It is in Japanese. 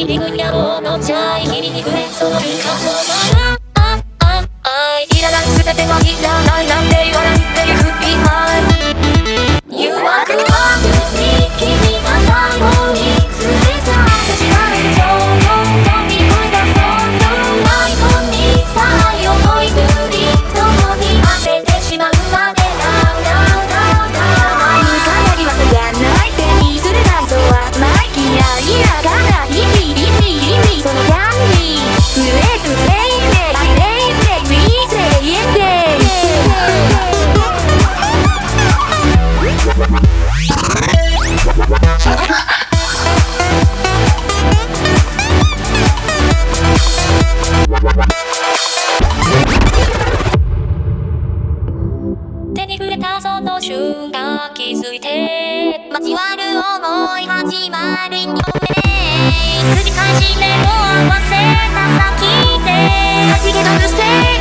響く野望のチャイ君に触れそうにか止まらあああいらなくすべてはいらないなんて言わないっていの瞬間気づいて。交わる想い始まるよね繰り返し目を合わせた先で。弾けなくせ